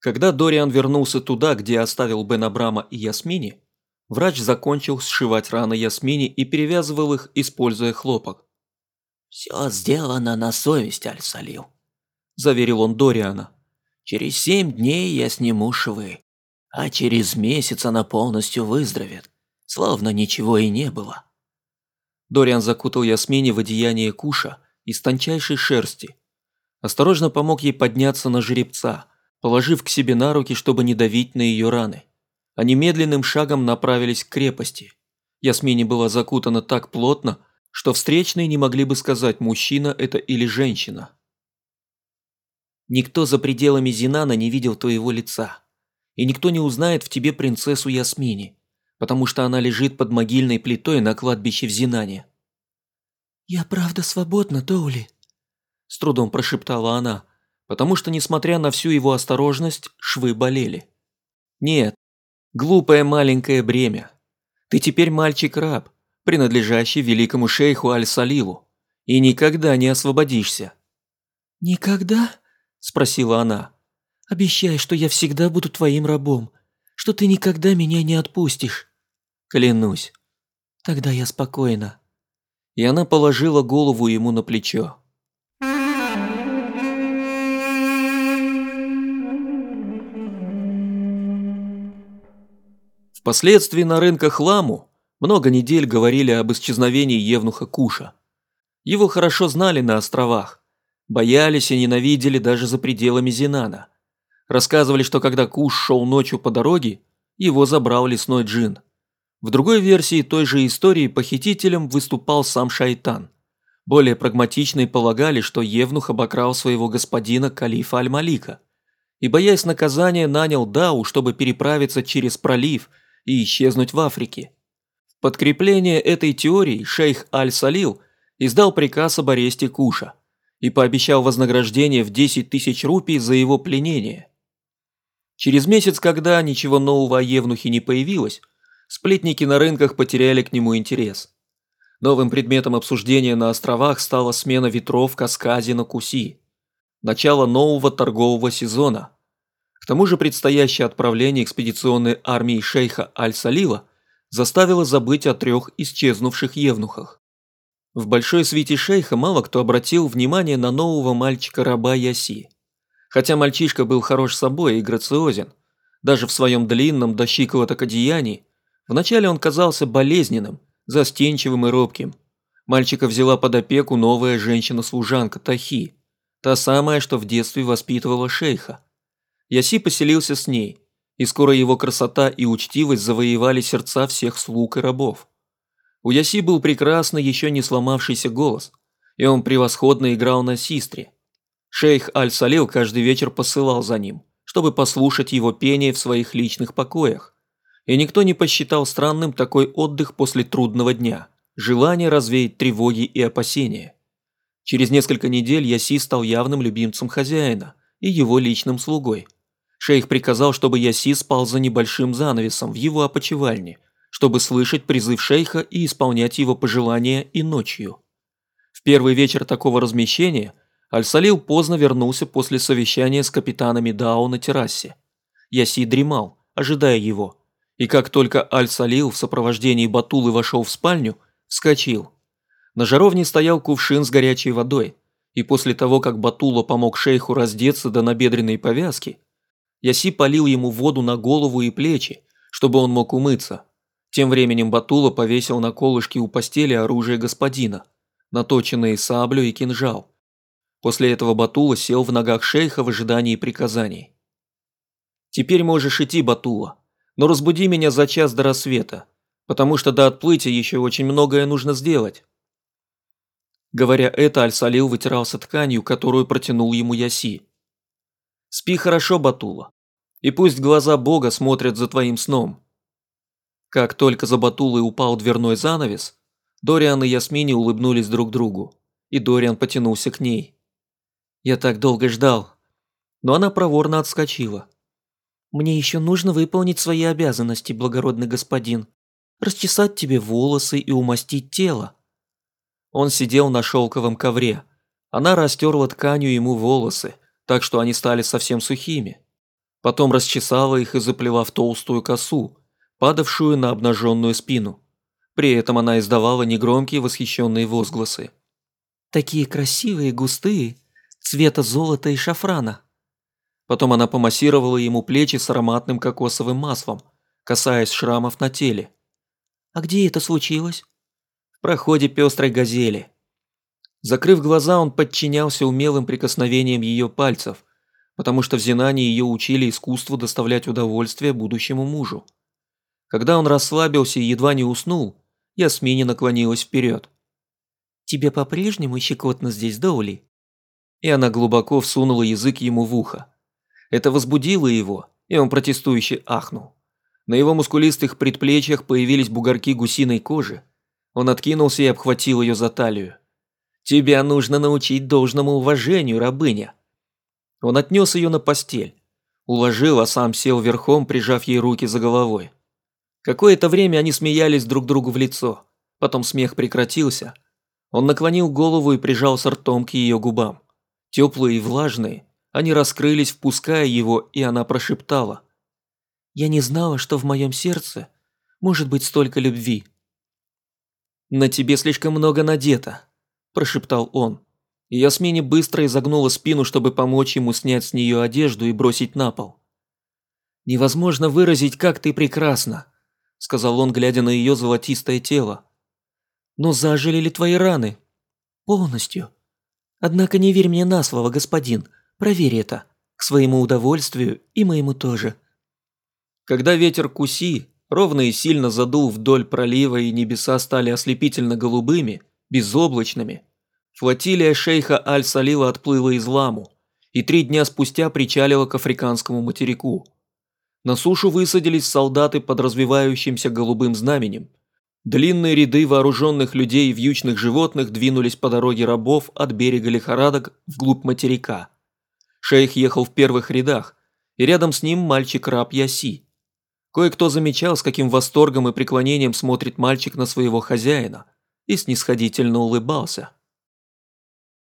Когда Дориан вернулся туда, где оставил Бен Абрама и Ясмини, врач закончил сшивать раны Ясмини и перевязывал их, используя хлопок. «Все сделано на совесть, Аль-Салил», – заверил он Дориана. «Через семь дней я сниму швы, а через месяц она полностью выздоровеет, словно ничего и не было». Дориан закутал Ясмини в одеяние куша из тончайшей шерсти. Осторожно помог ей подняться на жеребца – положив к себе на руки, чтобы не давить на ее раны. Они медленным шагом направились к крепости. Ясмини была закутана так плотно, что встречные не могли бы сказать, мужчина это или женщина. Никто за пределами Зинана не видел твоего лица. И никто не узнает в тебе принцессу Ясмини, потому что она лежит под могильной плитой на кладбище в Зинане. «Я правда свободна, Доули?» С трудом прошептала она, потому что, несмотря на всю его осторожность, швы болели. Нет, глупое маленькое бремя. Ты теперь мальчик-раб, принадлежащий великому шейху Аль-Салилу, и никогда не освободишься. «Никогда?» – спросила она. «Обещай, что я всегда буду твоим рабом, что ты никогда меня не отпустишь». «Клянусь». «Тогда я спокойна». И она положила голову ему на плечо. Впоследствии на рынках Ламу много недель говорили об исчезновении Евнуха Куша. Его хорошо знали на островах, боялись и ненавидели даже за пределами Зинана. Рассказывали, что когда Куш шел ночью по дороге, его забрал лесной джин. В другой версии той же истории похитителем выступал сам Шайтан. Более прагматичные полагали, что Евнух обокрал своего господина Калифа Аль-Малика и, боясь наказания, нанял Дау, чтобы переправиться через пролив – и исчезнуть в Африке. В подкрепление этой теории шейх Аль-Салил издал приказ об аресте Куша и пообещал вознаграждение в 10 тысяч рупий за его пленение. Через месяц, когда ничего нового о Евнухе не появилось, сплетники на рынках потеряли к нему интерес. Новым предметом обсуждения на островах стала смена ветров в каскаде на Куси. Начало нового торгового сезона – тому же предстоящее отправление экспедиционной армии шейха Аль-Салила заставило забыть о трех исчезнувших евнухах. В большой свите шейха мало кто обратил внимание на нового мальчика-раба Яси. Хотя мальчишка был хорош собой и грациозен, даже в своем длинном до щиколоток одеянии, вначале он казался болезненным, застенчивым и робким. Мальчика взяла под опеку новая женщина-служанка Тахи, та самая, что в детстве воспитывала шейха. Яси поселился с ней, и скоро его красота и учтивость завоевали сердца всех слуг и рабов. У Яси был прекрасный, еще не сломавшийся голос, и он превосходно играл на систре. Шейх Аль-Салил каждый вечер посылал за ним, чтобы послушать его пение в своих личных покоях. И никто не посчитал странным такой отдых после трудного дня, желание развеять тревоги и опасения. Через несколько недель Яси стал явным любимцем хозяина и его личным слугой – Шейх приказал, чтобы Яси спал за небольшим занавесом в его опочивальне, чтобы слышать призыв шейха и исполнять его пожелания и ночью. В первый вечер такого размещения Аль-Салил поздно вернулся после совещания с капитанами Дао на террасе. Яси дремал, ожидая его, и как только Аль-Салил в сопровождении Батулы вошел в спальню, вскочил. На жаровне стоял кувшин с горячей водой, и после того, как Батула помог шейху раздеться до набедренной повязки, Яси полил ему воду на голову и плечи, чтобы он мог умыться. Тем временем Батула повесил на колышке у постели оружие господина, наточенные саблю и кинжал. После этого Батула сел в ногах шейха в ожидании приказаний. «Теперь можешь идти, Батула, но разбуди меня за час до рассвета, потому что до отплытия еще очень многое нужно сделать». Говоря это, Аль-Салил вытирался тканью, которую протянул ему Яси. Спи хорошо, Батула, и пусть глаза Бога смотрят за твоим сном. Как только за Батулой упал дверной занавес, Дориан и Ясмини улыбнулись друг другу, и Дориан потянулся к ней. Я так долго ждал, но она проворно отскочила. «Мне еще нужно выполнить свои обязанности, благородный господин, расчесать тебе волосы и умастить тело». Он сидел на шелковом ковре. Она растерла тканью ему волосы, так что они стали совсем сухими. Потом расчесала их и заплела в толстую косу, падавшую на обнаженную спину. При этом она издавала негромкие восхищенные возгласы. «Такие красивые, густые, цвета золота и шафрана». Потом она помассировала ему плечи с ароматным кокосовым маслом, касаясь шрамов на теле. «А где это случилось?» «В проходе пестрой газели». Закрыв глаза, он подчинялся умелым прикосновениям ее пальцев, потому что в Зинане ее учили искусству доставлять удовольствие будущему мужу. Когда он расслабился и едва не уснул, Ясмини наклонилась вперед. «Тебе по-прежнему щекотно здесь, Доули?» И она глубоко всунула язык ему в ухо. Это возбудило его, и он протестующе ахнул. На его мускулистых предплечьях появились бугорки гусиной кожи. Он откинулся и обхватил ее за талию. «Тебя нужно научить должному уважению, рабыня. Он отнес ее на постель, уложил, а сам сел верхом, прижав ей руки за головой. Какое-то время они смеялись друг другу в лицо, потом смех прекратился. Он наклонил голову и прижался ртом к ее губам. Теплые и влажные, они раскрылись, впуская его, и она прошептала. «Я не знала, что в моем сердце может быть столько любви». «На тебе слишком много надето», – прошептал он. Ясмини быстро изогнула спину, чтобы помочь ему снять с нее одежду и бросить на пол. «Невозможно выразить, как ты прекрасна», – сказал он, глядя на ее золотистое тело. «Но зажили ли твои раны?» «Полностью. Однако не верь мне на слово, господин. Проверь это. К своему удовольствию и моему тоже». Когда ветер Куси ровно и сильно задул вдоль пролива и небеса стали ослепительно голубыми, безоблачными, Флотилия шейха Аль-Салила отплыла из Ламу и три дня спустя причалила к африканскому материку. На сушу высадились солдаты под развивающимся голубым знаменем. Длинные ряды вооруженных людей и вьючных животных двинулись по дороге рабов от берега лихорадок вглубь материка. Шейх ехал в первых рядах, и рядом с ним мальчик-раб Яси. Кое-кто замечал, с каким восторгом и преклонением смотрит мальчик на своего хозяина, и снисходительно улыбался –